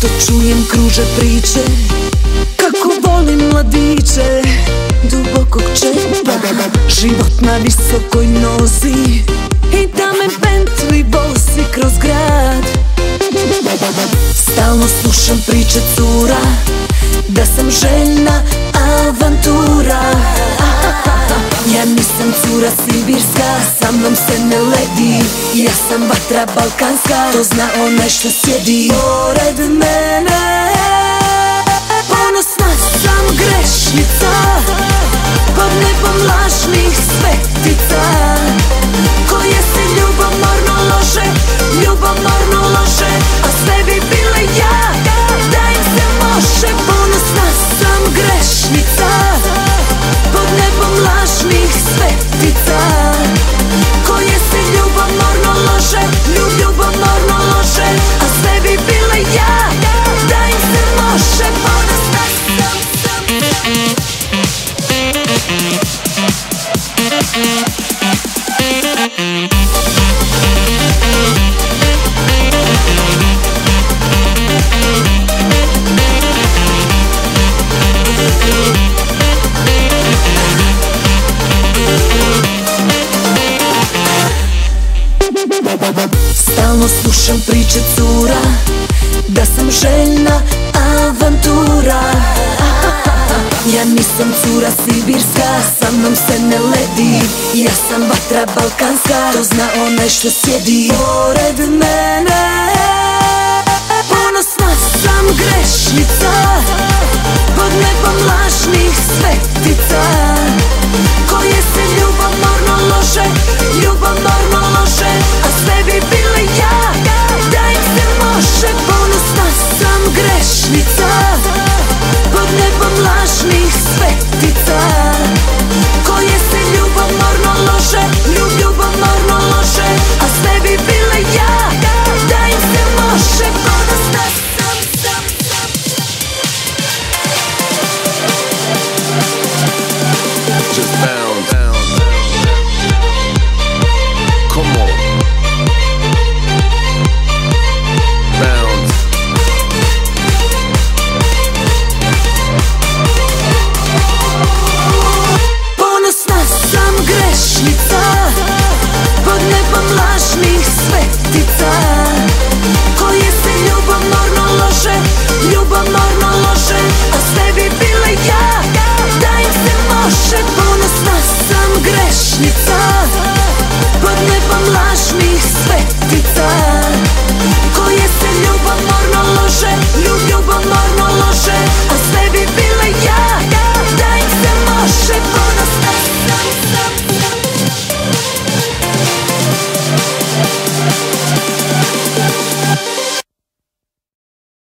Često čujem kruže priče Kako volim mladiće Dubokog čepa. Život na visokoj nozi I da me Bentley vozi kroz grad. Stalno slušam priče cura Da sam željna mnom se ne ledi. Ja sam vatra balkanska, to zna onaj što sjedi Pored mene Slušam priče cura Da sam željna avantura. Ja nisam cura sibirska Sa mnom se ne ledi. Ja sam vatra balkanska To zna onaj što sjedi Pored mene. Ponosna sam grešnica Pod nebom lažnih svetica Koje se ljubomorno lože just found.